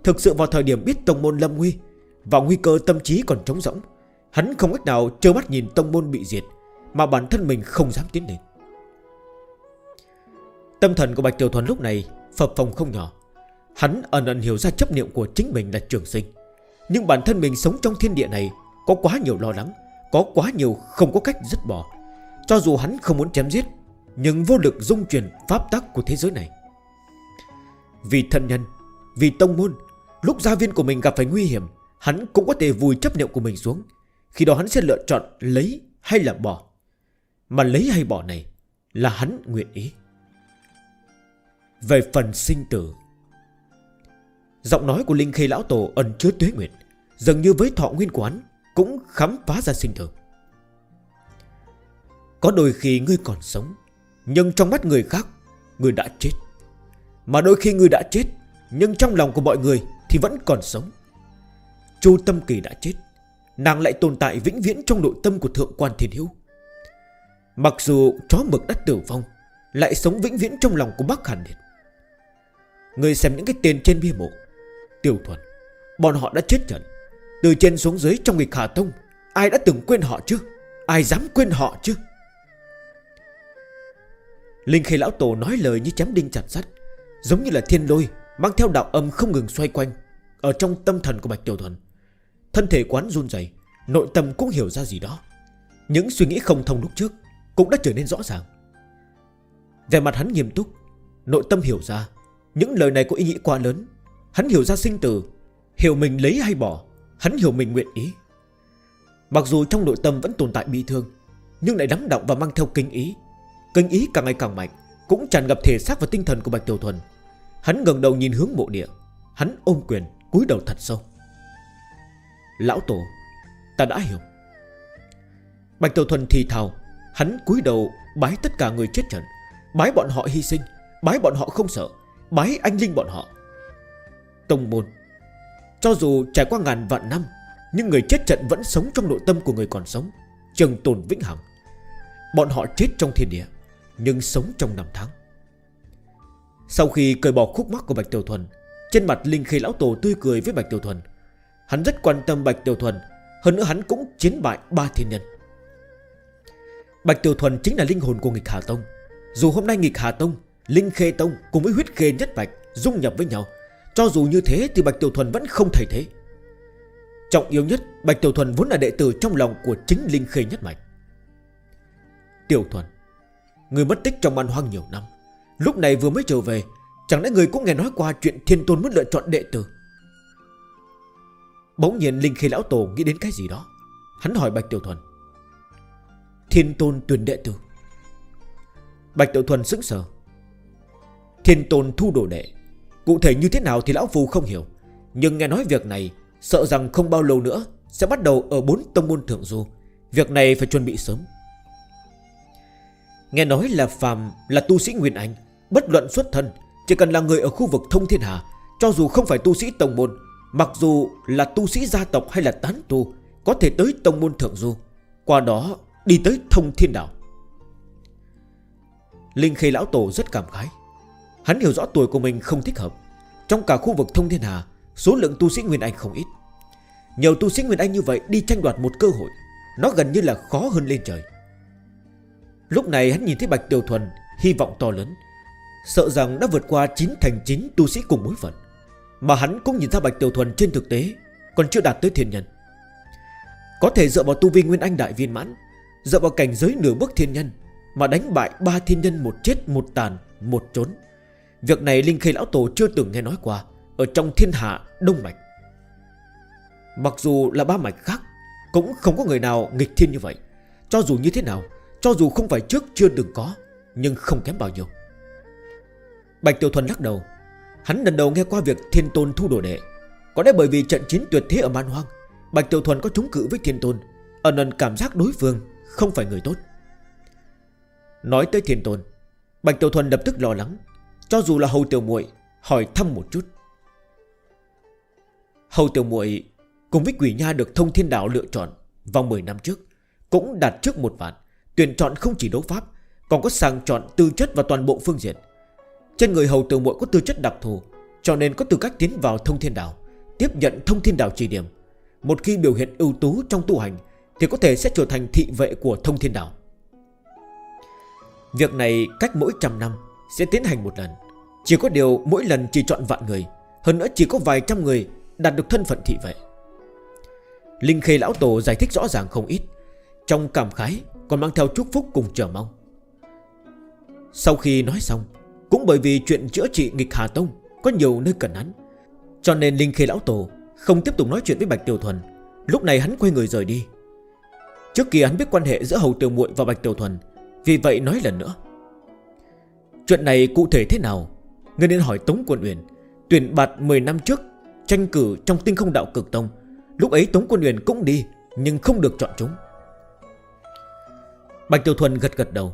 Thực sự vào thời điểm biết Tông Môn Lâm Nguy Và nguy cơ tâm trí còn trống rỗng, Hắn không cách nào trơ mắt nhìn Tông Môn bị diệt, Mà bản thân mình không dám tiến đến Tâm thần của Bạch Tiểu Thuần lúc này Phập phòng không nhỏ. Hắn ẩn ẩn hiểu ra chấp niệm của chính mình là trường sinh. Nhưng bản thân mình sống trong thiên địa này Có quá nhiều lo lắng, Có quá nhiều không có cách dứt bỏ. Cho dù hắn không muốn chém giết, Nhưng vô lực dung chuyển pháp tắc của thế giới này. Vì thân nhân, Vì tông môn, Lúc gia viên của mình gặp phải nguy hiểm, Hắn cũng có thể vùi chấp niệm của mình xuống. Khi đó hắn sẽ lựa chọn lấy hay là bỏ. Mà lấy hay bỏ này Là hắn nguyện ý. Về phần sinh tử, Giọng nói của Linh Khê Lão Tổ ẩn chứa tuế nguyệt, Dường như với thọ nguyên quán Cũng khám phá ra sinh tử. Có đôi khi ngươi còn sống, Nhưng trong mắt người khác, Ngươi đã chết. Mà đôi khi ngươi đã chết, Nhưng trong lòng của mọi người thì vẫn còn sống. Chu Tâm Kỳ đã chết, Nàng lại tồn tại vĩnh viễn trong nội tâm của Thượng quan Thiên Hiếu. Mặc dù chó mực đã tử vong, Lại sống vĩnh viễn trong lòng của bác Hàn Điệt Người xem những cái tên trên bia mộ, Tiêu thuần, Bọn họ đã chết trận. Từ trên xuống dưới trong nghịch Hà Tông, Ai đã từng quên họ chứ? Ai dám quên họ chứ? Linh khi lão tổ nói lời như chém đinh chặt sắt, Giống như là thiên lôi, Mang theo đạo âm không ngừng xoay quanh Ở trong tâm thần của Bạch Tiểu Thuần. Thân thể quán run dày Nội tâm cũng hiểu ra gì đó. Những suy nghĩ không thông lúc trước Cũng đã trở nên rõ ràng. Về mặt hắn nghiêm túc, Nội tâm hiểu ra, Những lời này có ý nghĩa quá lớn. Hắn hiểu ra sinh tử, Hiểu mình lấy hay bỏ, Hắn hiểu mình nguyện ý. Mặc dù trong nội tâm vẫn tồn tại bị thương, Nhưng lại đắm động và mang theo kinh ý Kinh ý càng ngày càng mạnh, Cũng tràn ngập thể xác và tinh thần của Bạch Tiểu Thuần. Hắn gần đầu nhìn hướng mộ địa, Hắn ôm quyền, cúi đầu thật sâu. Lão Tổ, Ta đã hiểu. Bạch Tiểu Thuần thì thào, Hắn cúi đầu bái tất cả người chết trận. Bái bọn họ hy sinh, Bái bọn họ không sợ, Bái anh linh bọn họ. Tông môn, Cho dù trải qua ngàn vạn năm, Nhưng người chết trận vẫn sống trong nội tâm của người còn sống, Trường tồn vĩnh hằng. Bọn họ chết trong thiên địa nhưng sống trong năm tháng. Sau khi cười bỏ khúc mắc của Bạch Tiểu Thuần, Trên mặt Linh Khê Lão Tổ tươi cười với Bạch Tiểu Thuần. Hắn rất quan tâm Bạch Tiểu Thuần, Hơn nữa hắn cũng chiến bại ba thiên nhân. Bạch Tiểu Thuần chính là linh hồn của nghịch Hà Tông. Dù hôm nay nghịch Hà Tông, Linh Khê Tông cùng với huyết khê nhất Bạch Dung nhập với nhau, Cho dù như thế thì Bạch Tiểu Thuần vẫn không thay thế. Trọng yếu nhất, Bạch Tiểu Thuần vốn là đệ tử trong lòng của chính Linh Khê nhất Bạch Tiểu Thuần Người mất tích trong man hoang nhiều năm. Lúc này vừa mới trở về, Chẳng lẽ người cũng nghe nói qua chuyện thiên tôn muốn lựa chọn đệ tử? Bỗng nhiên Linh Khi Lão Tổ nghĩ đến cái gì đó. Hắn hỏi Bạch Tiểu Thuần. Thiên tôn tuyển đệ tử. Bạch Tiểu Thuần sững sờ. Thiên tôn thu đồ đệ. Cụ thể như thế nào thì Lão Phu không hiểu. Nhưng nghe nói việc này, Sợ rằng không bao lâu nữa Sẽ bắt đầu ở bốn tông môn thượng du. Việc này phải chuẩn bị sớm. Nghe nói là phàm, là tu sĩ Nguyên Anh, Bất luận xuất thân, Chỉ cần là người ở khu vực thông thiên hạ Cho dù không phải tu sĩ tông môn, Mặc dù là tu sĩ gia tộc hay là tán tu, Có thể tới tông môn thượng du, Qua đó đi tới thông thiên đạo Linh Khê Lão Tổ rất cảm khái. Hắn hiểu rõ tuổi của mình không thích hợp. Trong cả khu vực thông thiên hà, Số lượng tu sĩ Nguyên Anh không ít. Nhiều tu sĩ Nguyên Anh như vậy đi tranh đoạt một cơ hội, Nó gần như là khó hơn lên trời. Lúc này hắn nhìn thấy Bạch Tiêu Thuần, Hy vọng to lớn. Sợ rằng đã vượt qua 9 thành 9 tu sĩ cùng mối phận Mà hắn cũng nhìn ra Bạch Tiêu Thuần trên thực tế Còn chưa đạt tới thiên nhân. Có thể dựa vào tu vi Nguyên Anh Đại Viên Mãn, Dựa vào cảnh giới nửa bước thiên nhân Mà đánh bại ba thiên nhân một chết một tàn một trốn. Việc này Linh Khê Lão Tổ chưa từng nghe nói qua Ở trong thiên hạ Đông Mạch. Mặc dù là ba mạch khác, Cũng không có người nào nghịch thiên như vậy. Cho dù như thế nào cho dù không phải trước chưa từng có, Nhưng không kém bao nhiêu. Bạch Tiểu Thuần lắc đầu. Hắn lần đầu nghe qua việc thiên tôn thu đồ đệ. Có lẽ bởi vì trận chiến tuyệt thế ở man hoang, Bạch Tiểu Thuần có chống cự với thiên tôn, Ẩn ẩn cảm giác đối phương Không phải người tốt. Nói tới thiên tôn, Bạch Tiểu Thuần lập tức lo lắng. Cho dù là hầu tiểu muội, Hỏi thăm một chút. Hầu tiểu muội Cùng với quỷ nha được thông thiên đạo lựa chọn Vào 10 năm trước, Cũng đạt trước một vạn. Tuyển chọn không chỉ đấu pháp, Còn có sàng chọn tư chất và toàn bộ phương diện. Trên người hầu tử muội có tư chất đặc thù, Cho nên có tư cách tiến vào thông thiên đảo, Tiếp nhận thông thiên đảo chỉ điểm. Một khi biểu hiện ưu tú trong tu hành, Thì có thể sẽ trở thành thị vệ của thông thiên đảo. Việc này cách mỗi trăm năm Sẽ tiến hành một lần. Chỉ có điều mỗi lần chỉ chọn vạn người, Hơn nữa chỉ có vài trăm người Đạt được thân phận thị vệ. Linh Khê Lão Tổ giải thích rõ ràng không ít. Trong cảm khái còn mang theo chúc phúc cùng chờ mong. Sau khi nói xong, Cũng bởi vì chuyện chữa trị nghịch Hà Tông Có nhiều nơi cần hắn, Cho nên Linh Khê Lão Tổ Không tiếp tục nói chuyện với Bạch Tiểu Thuần. Lúc này hắn quay người rời đi. Trước kia hắn biết quan hệ giữa Hầu Tiểu muội và Bạch Tiểu Thuần, Vì vậy nói lần nữa. Chuyện này cụ thể thế nào? Người nên hỏi Tống Quân Uyển, Tuyển bạt 10 năm trước, Tranh cử trong tinh không đạo cực tông. Lúc ấy Tống Quân Uyển cũng đi, Nhưng không được chọn chúng. Bạch Tiểu Thuần gật gật đầu.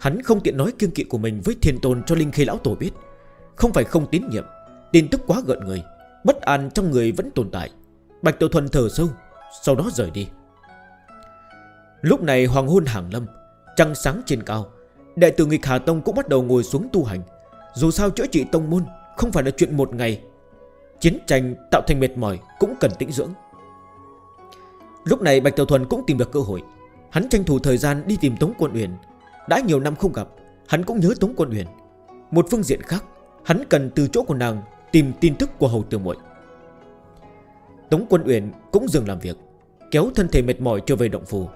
Hắn không tiện nói kiêng kỵ của mình với thiên tôn cho Linh Khê Lão Tổ biết. Không phải không tín nhiệm, Tin tức quá gợn người, Bất an trong người vẫn tồn tại. Bạch Tiểu Thuần thở sâu, Sau đó rời đi. Lúc này hoàng hôn hàng lâm, Trăng sáng trên cao Đại tử nghịch Hà Tông cũng bắt đầu ngồi xuống tu hành. Dù sao chữa trị tông môn Không phải là chuyện một ngày. Chiến tranh tạo thành mệt mỏi cũng cần tĩnh dưỡng. Lúc này Bạch Tiểu Thuần cũng tìm được cơ hội Hắn tranh thủ thời gian đi tìm Tống Quân Uyển. Đã nhiều năm không gặp, Hắn cũng nhớ Tống Quân Uyển. Một phương diện khác, Hắn cần từ chỗ của nàng Tìm tin tức của Hầu Tiểu muội. Tống Quân Uyển cũng dừng làm việc, Kéo thân thể mệt mỏi trở về động phủ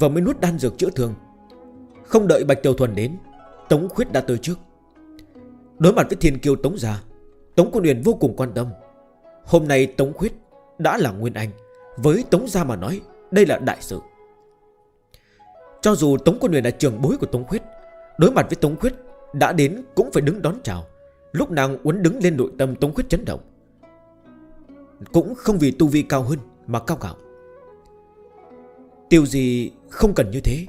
Và mới nuốt đan dược chữa thương. Không đợi Bạch Tiểu Thuần đến, Tống Khuyết đã tới trước. Đối mặt với thiên kiêu Tống Gia, Tống Quân Uyển vô cùng quan tâm. Hôm nay Tống Khuyết đã là Nguyên Anh, Với Tống Gia mà nói, Đây là đại sự. Cho dù Tống Quân Huyền là trường bối của Tống Khuyết, Đối mặt với Tống Khuyết, Đã đến cũng phải đứng đón chào. Lúc nàng uốn đứng lên nội tâm Tống Khuyết chấn động. Cũng không vì tu vi cao hơn Mà cao ngạo. Tiêu gì không cần như thế.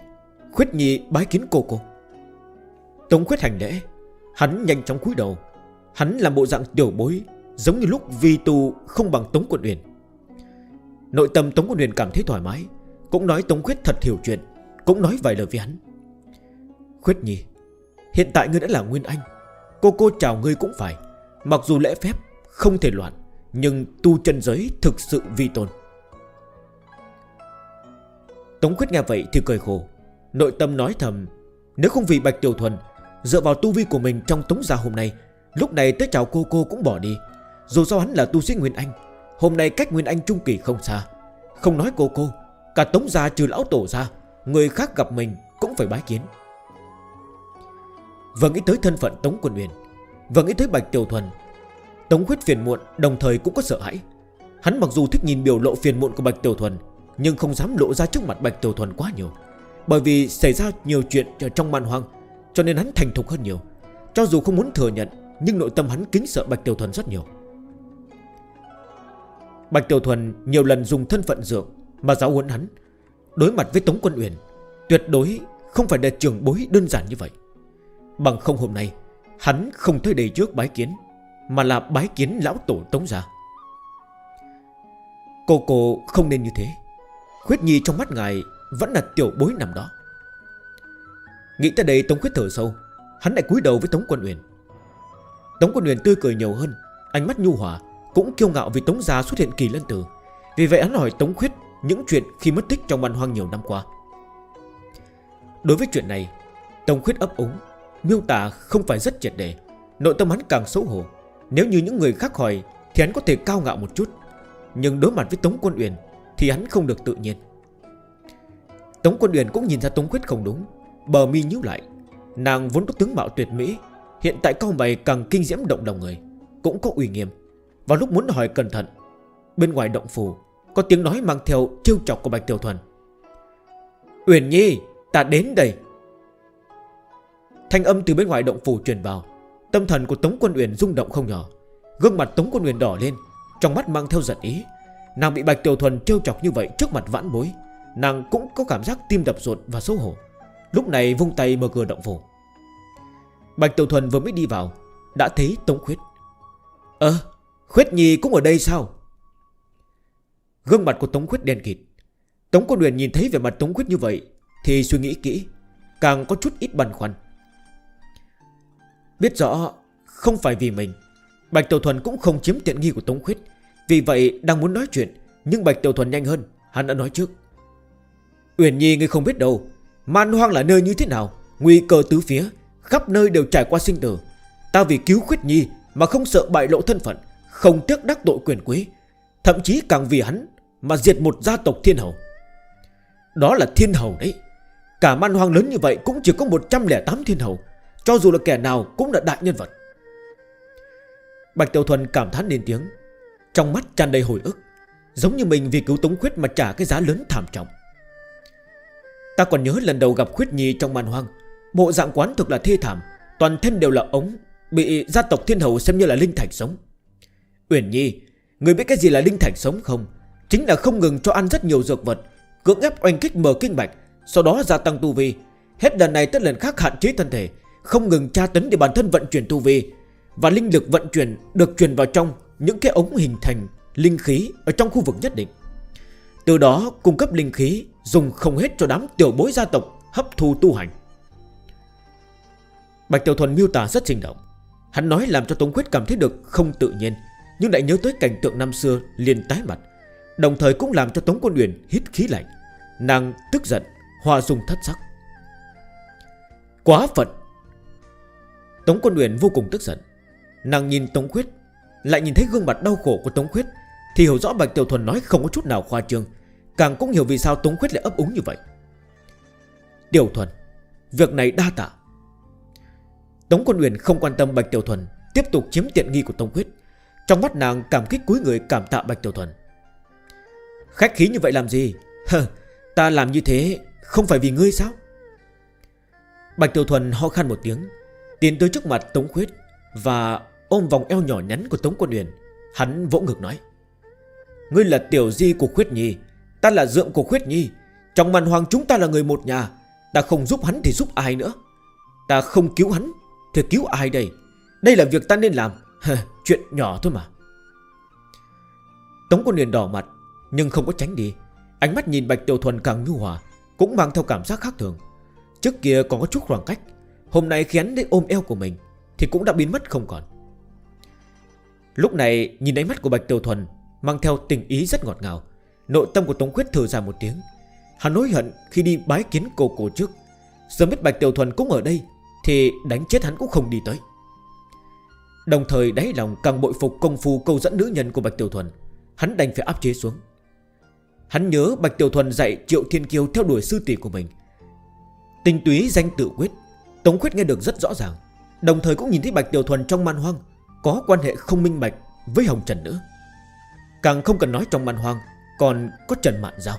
Khuyết nhị bái kiến cô cô. Tống Khuyết hành lễ. Hắn nhanh chóng cúi đầu. Hắn làm bộ dạng tiểu bối, Giống như lúc vi tu không bằng Tống Quân Huyền. Nội tâm Tống Quân Huyền cảm thấy thoải mái, Cũng nói Tống Khuyết thật hiểu chuyện. Cũng nói vài lời với hắn. Khuyết Nhi, Hiện tại ngươi đã là Nguyên Anh. Cô cô chào ngươi cũng phải. Mặc dù lễ phép, không thể loạn, Nhưng tu chân giới thực sự vi tôn. Tống Khuyết nghe vậy thì cười khổ. Nội tâm nói thầm, Nếu không vì Bạch Tiểu Thuần, Dựa vào tu vi của mình trong tống gia hôm nay, Lúc này tới chào cô cô cũng bỏ đi. Dù sao hắn là tu sĩ Nguyên Anh, Hôm nay cách Nguyên Anh Trung Kỳ không xa. Không nói cô cô, Cả tống gia trừ lão tổ ra Người khác gặp mình cũng phải bái kiến. Vừa nghĩ tới thân phận Tống Quân Uyển Vừa nghĩ tới Bạch Tiểu Thuần, Tống Khuyết phiền muộn đồng thời cũng có sợ hãi. Hắn mặc dù thích nhìn biểu lộ phiền muộn của Bạch Tiểu Thuần, Nhưng không dám lộ ra trước mặt Bạch Tiểu Thuần quá nhiều. Bởi vì xảy ra nhiều chuyện ở trong man hoang, Cho nên hắn thành thục hơn nhiều. Cho dù không muốn thừa nhận, Nhưng nội tâm hắn kính sợ Bạch Tiểu Thuần rất nhiều. Bạch Tiểu Thuần nhiều lần dùng thân phận dược Mà giáo huấn hắn Đối mặt với Tống Quân Uyển, Tuyệt đối không phải là trường bối đơn giản như vậy. Bằng không hôm nay, Hắn không tới đầy trước bái kiến, Mà là bái kiến lão tổ Tống Gia. Cô cô không nên như thế. Khuyết Nhi trong mắt ngài Vẫn là tiểu bối nằm đó. Nghĩ tới đây Tống Khuyết thở sâu, Hắn lại cúi đầu với Tống Quân Uyển. Tống Quân Uyển tươi cười nhiều hơn, Ánh mắt nhu hòa, Cũng kiêu ngạo vì Tống Gia xuất hiện kỳ lân tử. Vì vậy hắn hỏi Tống Khuyết những chuyện khi mất tích trong man hoang nhiều năm qua. Đối với chuyện này, Tông khuyết ấp úng, Miêu tả không phải rất triệt đề, Nội tâm hắn càng xấu hổ. Nếu như những người khác hỏi Thì hắn có thể cao ngạo một chút, Nhưng đối mặt với Tống Quân Uyển Thì hắn không được tự nhiên. Tống Quân Uyển cũng nhìn ra Tống Khuyết không đúng, Bờ mi nhíu lại. Nàng vốn có tướng mạo tuyệt mỹ, Hiện tại cao mày càng kinh diễm động đồng người, Cũng có uy nghiêm. Vào lúc muốn hỏi cẩn thận, Bên ngoài động phủ có tiếng nói mang theo chiêu chọc của Bạch Tiểu Thuần. Uyển Nhi, Ta đến đây. Thanh âm từ bên ngoài động phủ truyền vào. Tâm thần của Tống Quân Uyển rung động không nhỏ. Gương mặt Tống Quân Uyển đỏ lên, Trong mắt mang theo giận ý. Nàng bị Bạch Tiểu Thuần trêu chọc như vậy trước mặt vãn bối, Nàng cũng có cảm giác tim đập ruột và xấu hổ. Lúc này vung tay mở cửa động phủ. Bạch Tiểu Thuần vừa mới đi vào, Đã thấy Tống Khuyết. Ơ, Khuyết Nhi cũng ở đây sao? Gương mặt của Tống Khuyết đen kịt. Tống Quân Huyền nhìn thấy về mặt Tống Khuyết như vậy, Thì suy nghĩ kỹ, Càng có chút ít băn khoăn. Biết rõ, Không phải vì mình, Bạch Tiểu Thuần cũng không chiếm tiện nghi của Tống Khuyết. Vì vậy, đang muốn nói chuyện, Nhưng Bạch Tiểu Thuần nhanh hơn, Hắn đã nói trước. Uyển Nhi, ngươi không biết đâu, Man hoang là nơi như thế nào, Nguy cơ tứ phía, Khắp nơi đều trải qua sinh tử. Ta vì cứu Khuyết Nhi Mà không sợ bại lộ thân phận, Không tiếc đắc tội quyền quý. Thậm chí càng vì hắn mà diệt một gia tộc thiên hầu. Đó là thiên hầu đấy. Cả man hoang lớn như vậy cũng chỉ có 108 thiên hầu, Cho dù là kẻ nào cũng là đại nhân vật. Bạch Tiểu Thuần cảm thán lên tiếng, Trong mắt tràn đầy hồi ức, Giống như mình vì cứu Tống Khuyết mà trả cái giá lớn thảm trọng. Ta còn nhớ lần đầu gặp Khuyết Nhi trong màn hoang, bộ dạng quán thực là thê thảm, Toàn thân đều là ống, Bị gia tộc thiên hầu xem như là linh thạch sống. Uyển Nhi, Người biết cái gì là linh thạch sống không? Chính là không ngừng cho ăn rất nhiều dược vật, Cưỡng ép oanh kích mở kinh mạch, Sau đó gia tăng tu vi. Hết lần này tới lần khác hạn chế thân thể, Không ngừng tra tấn để bản thân vận chuyển tu vi. Và linh lực vận chuyển được truyền vào trong Những cái ống hình thành Linh khí ở trong khu vực nhất định. Từ đó, cung cấp linh khí, Dùng không hết cho đám tiểu bối gia tộc Hấp thu tu hành. Bạch Tiểu Thuần miêu tả rất sinh động. Hắn nói làm cho Tống Quyết cảm thấy được không tự nhiên, Nhưng lại nhớ tới cảnh tượng năm xưa liền tái mặt. Đồng thời cũng làm cho Tống Quân Uyển hít khí lạnh. Nàng tức giận Hòa dung thất sắc. Quá phận. Tống Quân Uyển vô cùng tức giận. Nàng nhìn Tống Khuyết, Lại nhìn thấy gương mặt đau khổ của Tống Khuyết, Thì hiểu rõ Bạch Tiểu Thuần nói không có chút nào khoa trương, Càng cũng hiểu vì sao Tống Khuyết lại ấp úng như vậy. Tiểu Thuần, Việc này đa tạ. Tống Quân Uyển không quan tâm Bạch Tiểu Thuần, Tiếp tục chiếm tiện nghi của Tống Khuyết. Trong mắt nàng cảm kích cuối người cảm tạ Bạch Tiểu Thuần. Khách khí như vậy làm gì? Hờ, Ta làm như thế không phải vì ngươi sao? Bạch Tiểu Thuần ho khan một tiếng Tiến tới trước mặt Tống Khuyết Và ôm vòng eo nhỏ nhắn của Tống Quân Huyền Hắn vỗ ngực nói Ngươi là tiểu di của Khuyết Nhi Ta là dượng của Khuyết Nhi. Trong màn hoàng chúng ta là người một nhà Ta không giúp hắn thì giúp ai nữa? Ta không cứu hắn Thì cứu ai đây? Đây là việc ta nên làm. Chuyện nhỏ thôi mà. Tống Quân Huyền đỏ mặt nhưng không có tránh đi. Ánh mắt nhìn Bạch Tiểu Thuần càng nhu hòa, Cũng mang theo cảm giác khác thường. Trước kia còn có chút khoảng cách, Hôm nay khi hắn đến ôm eo của mình, Thì cũng đã biến mất không còn. Lúc này, nhìn ánh mắt của Bạch Tiểu Thuần Mang theo tình ý rất ngọt ngào, Nội tâm của Tống Khuyết thở ra một tiếng. Hắn hối hận khi đi bái kiến cô cổ trước. Giờ biết Bạch Tiểu Thuần cũng ở đây, Thì đánh chết hắn cũng không đi tới. Đồng thời đáy lòng càng bội phục công phu câu dẫn nữ nhân của Bạch Tiểu Thuần, Hắn đành phải áp chế xuống. Hắn nhớ Bạch Tiểu Thuần dạy Triệu Thiên Kiêu theo đuổi sư tỷ của mình. Tinh túy danh tự quyết, Tống Quyết nghe được rất rõ ràng, Đồng thời cũng nhìn thấy Bạch Tiểu Thuần trong man hoang Có quan hệ không minh bạch với Hồng Trần nữa. Càng không cần nói trong man hoang, Còn có Trần Mạn Giao.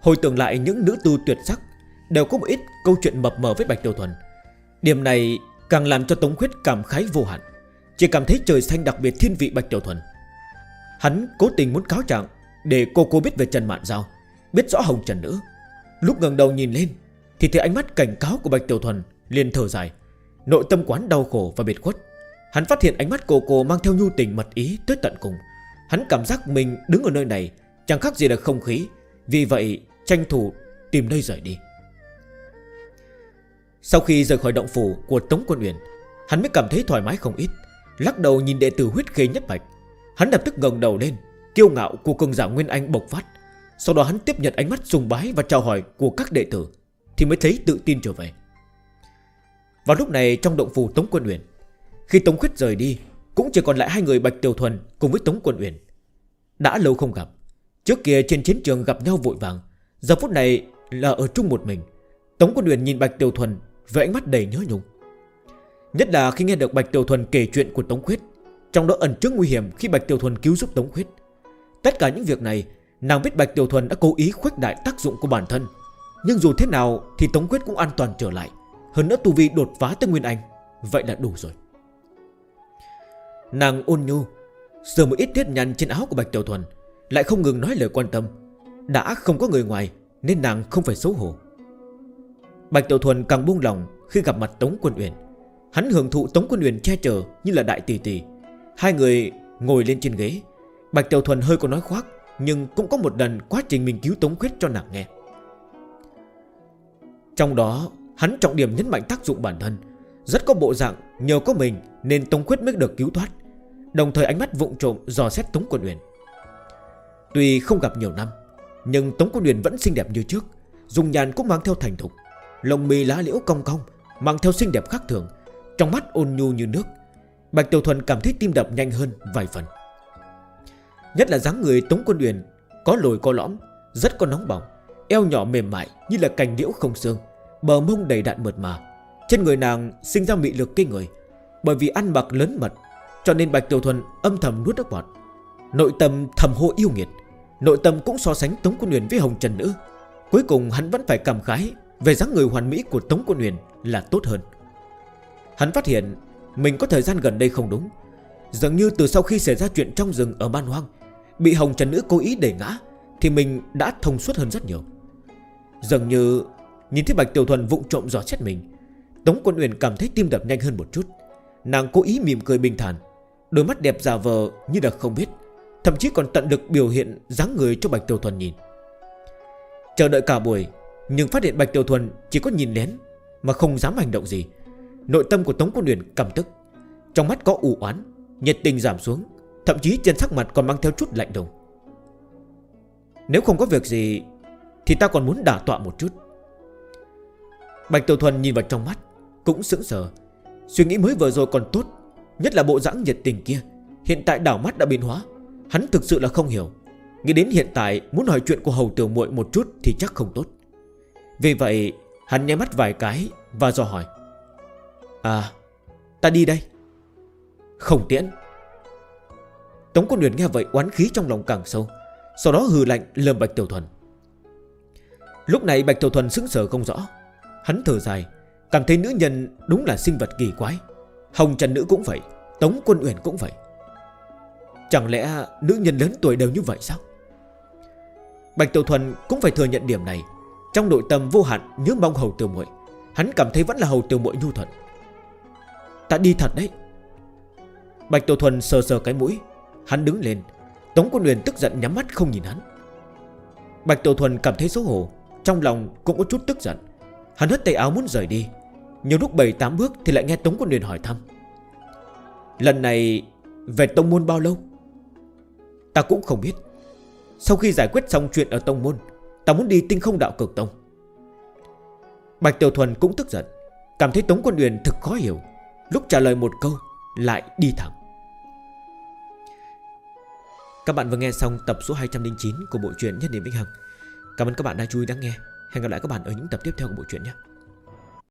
Hồi tưởng lại những nữ tu tuyệt sắc, Đều có một ít câu chuyện mập mờ với Bạch Tiểu Thuần. Điểm này càng làm cho Tống Khuyết cảm khái vô hạn, Chỉ cảm thấy trời xanh đặc biệt thiên vị Bạch Tiểu Thuần. Hắn cố tình muốn cáo trạng để cô cô biết về Trần Mạn Giao, Biết rõ Hồng Trần nữ. Lúc ngần đầu nhìn lên, Thì thấy ánh mắt cảnh cáo của Bạch Tiểu Thuần liền thở dài. Nội tâm quán đau khổ và biệt khuất. Hắn phát hiện ánh mắt cô cô mang theo nhu tình mật ý tới tận cùng. Hắn cảm giác mình đứng ở nơi này, Chẳng khác gì là không khí. Vì vậy, tranh thủ tìm nơi rời đi. Sau khi rời khỏi động phủ của Tống Quân Uyển, Hắn mới cảm thấy thoải mái không ít. Lắc đầu nhìn đệ tử huyết khê nhất mạch Hắn lập tức ngẩng đầu lên kiêu ngạo của cường giả Nguyên Anh bộc phát. Sau đó hắn tiếp nhận ánh mắt sùng bái và chào hỏi của các đệ tử, Thì mới thấy tự tin trở về. Vào lúc này, trong động phủ Tống Quân Uyển, Khi Tống Khuyết rời đi, Cũng chỉ còn lại hai người Bạch Tiểu Thuần cùng với Tống Quân Uyển. Đã lâu không gặp, Trước kia trên chiến trường gặp nhau vội vàng, Giờ phút này là ở chung một mình. Tống Quân Uyển nhìn Bạch Tiểu Thuần Với ánh mắt đầy nhớ nhung. Nhất là khi nghe được Bạch Tiểu Thuần kể chuyện của Tống Khuyết, Trong đó ẩn trước nguy hiểm khi Bạch Tiểu Thuần cứu giúp Tống Khuyết Tất cả những việc này, Nàng biết Bạch Tiểu Thuần đã cố ý khuếch đại tác dụng của bản thân. Nhưng dù thế nào Thì Tống Quyết cũng an toàn trở lại. Hơn nữa tu vi đột phá tới Nguyên Anh, Vậy là đủ rồi. Nàng ôn nhu Giờ một ít tiết nhăn trên áo của Bạch Tiểu Thuần, Lại không ngừng nói lời quan tâm. Đã không có người ngoài, Nên nàng không phải xấu hổ. Bạch Tiểu Thuần càng buông lòng Khi gặp mặt Tống Quân Uyển. Hắn hưởng thụ Tống Quân Uyển che chở như là đại tỷ tỷ. Hai người ngồi lên trên ghế Bạch Tiểu Thuần hơi có nói khoác, Nhưng cũng có một lần quá trình mình cứu Tống Khuyết cho nàng nghe. Trong đó, hắn trọng điểm nhấn mạnh tác dụng bản thân. Rất có bộ dạng, nhờ có mình Nên Tống Khuyết mới được cứu thoát, Đồng thời ánh mắt vụng trộm dò xét Tống Quân Uyển. Tuy không gặp nhiều năm, Nhưng Tống Quân Uyển vẫn xinh đẹp như trước Dùng nhàn cũng mang theo thành thục Lồng mì lá liễu cong cong, Mang theo xinh đẹp khác thường, Trong mắt ôn nhu như nước. Bạch Tiểu Thuần cảm thấy tim đập nhanh hơn vài phần. Nhất là dáng người Tống Quân Uyển Có lồi có lõm, rất có nóng bỏng Eo nhỏ mềm mại như là cành liễu không xương Bờ mông đầy đạn mượt mà. Trên người nàng sinh ra mị lực kinh người Bởi vì ăn mặc lớn mật Cho nên Bạch Tiểu Thuần âm thầm nuốt nước bọt. Nội tâm thầm hô yêu nghiệt Nội tâm cũng so sánh Tống Quân Uyển với Hồng Trần Nữ. Cuối cùng hắn vẫn phải cảm khái Về dáng người hoàn mỹ của Tống Quân Uyển là tốt hơn. Hắn phát hiện Mình có thời gian gần đây không đúng Dường như từ sau khi xảy ra chuyện trong rừng ở ban Hoang Bị Hồng Trần Nữ cố ý để ngã, Thì mình đã thông suốt hơn rất nhiều. Dường như Nhìn thấy Bạch Tiểu Thuần vụng trộm gió xét mình, Tống Quân Uyển cảm thấy tim đập nhanh hơn một chút. Nàng cố ý mỉm cười bình thản, Đôi mắt đẹp già vờ như là không biết, Thậm chí còn tận được biểu hiện dáng người cho Bạch Tiểu Thuần nhìn. Chờ đợi cả buổi, Nhưng phát hiện Bạch Tiểu Thuần chỉ có nhìn lén Mà không dám hành động gì. Nội tâm của Tống Quân Uyển cầm tức, Trong mắt có ủ oán, Nhiệt tình giảm xuống. Thậm chí trên sắc mặt còn mang theo chút lạnh đồng Nếu không có việc gì, Thì ta còn muốn đả tọa một chút. Bạch Tiểu Thuần nhìn vào trong mắt, Cũng sững sờ. Suy nghĩ mới vừa rồi còn tốt, Nhất là bộ dãng nhiệt tình kia. Hiện tại đảo mắt đã biến hóa, Hắn thực sự là không hiểu. Nghĩ đến hiện tại, muốn hỏi chuyện của hầu tiểu muội một chút Thì chắc không tốt. Vì vậy, hắn nhé mắt vài cái Và dò hỏi. À ta đi đây. Không tiễn. Tống Quân Uyển nghe vậy oán khí trong lòng càng sâu, Sau đó hừ lạnh lườm Bạch Tiểu Thuần. Lúc này Bạch Tiểu Thuần sững sờ không rõ. Hắn thở dài, Cảm thấy nữ nhân đúng là sinh vật kỳ quái. Hồng Trần Nữ cũng vậy, Tống Quân Uyển cũng vậy. Chẳng lẽ nữ nhân lớn tuổi đều như vậy sao? Bạch Tiểu Thuần cũng phải thừa nhận điểm này. Trong nội tâm vô hạn nhớ mong Hầu Tiểu Muội, Hắn cảm thấy vẫn là Hầu Tiểu Muội nhu thuận. Ta đi thật đấy. Bạch Tiểu Thuần sờ sờ cái mũi Hắn đứng lên, Tống quân huyền tức giận nhắm mắt không nhìn hắn. Bạch Tiểu Thuần cảm thấy xấu hổ, Trong lòng cũng có chút tức giận. Hắn hất tay áo muốn rời đi, Nhiều lúc 7-8 bước thì lại nghe Tống quân huyền hỏi thăm. Lần này, Về tông môn bao lâu? Ta cũng không biết. Sau khi giải quyết xong chuyện ở tông môn, Ta muốn đi tinh không đạo cực tông. Bạch Tiểu Thuần cũng tức giận, Cảm thấy Tống Quân Uyển thực khó hiểu, Lúc trả lời một câu Lại đi thẳng. Các bạn vừa nghe xong tập số 209 của bộ truyện Nhất điểm Vĩnh Hằng. Cảm ơn các bạn đã chú ý lắng nghe. Hẹn gặp lại các bạn ở những tập tiếp theo của bộ truyện nhé.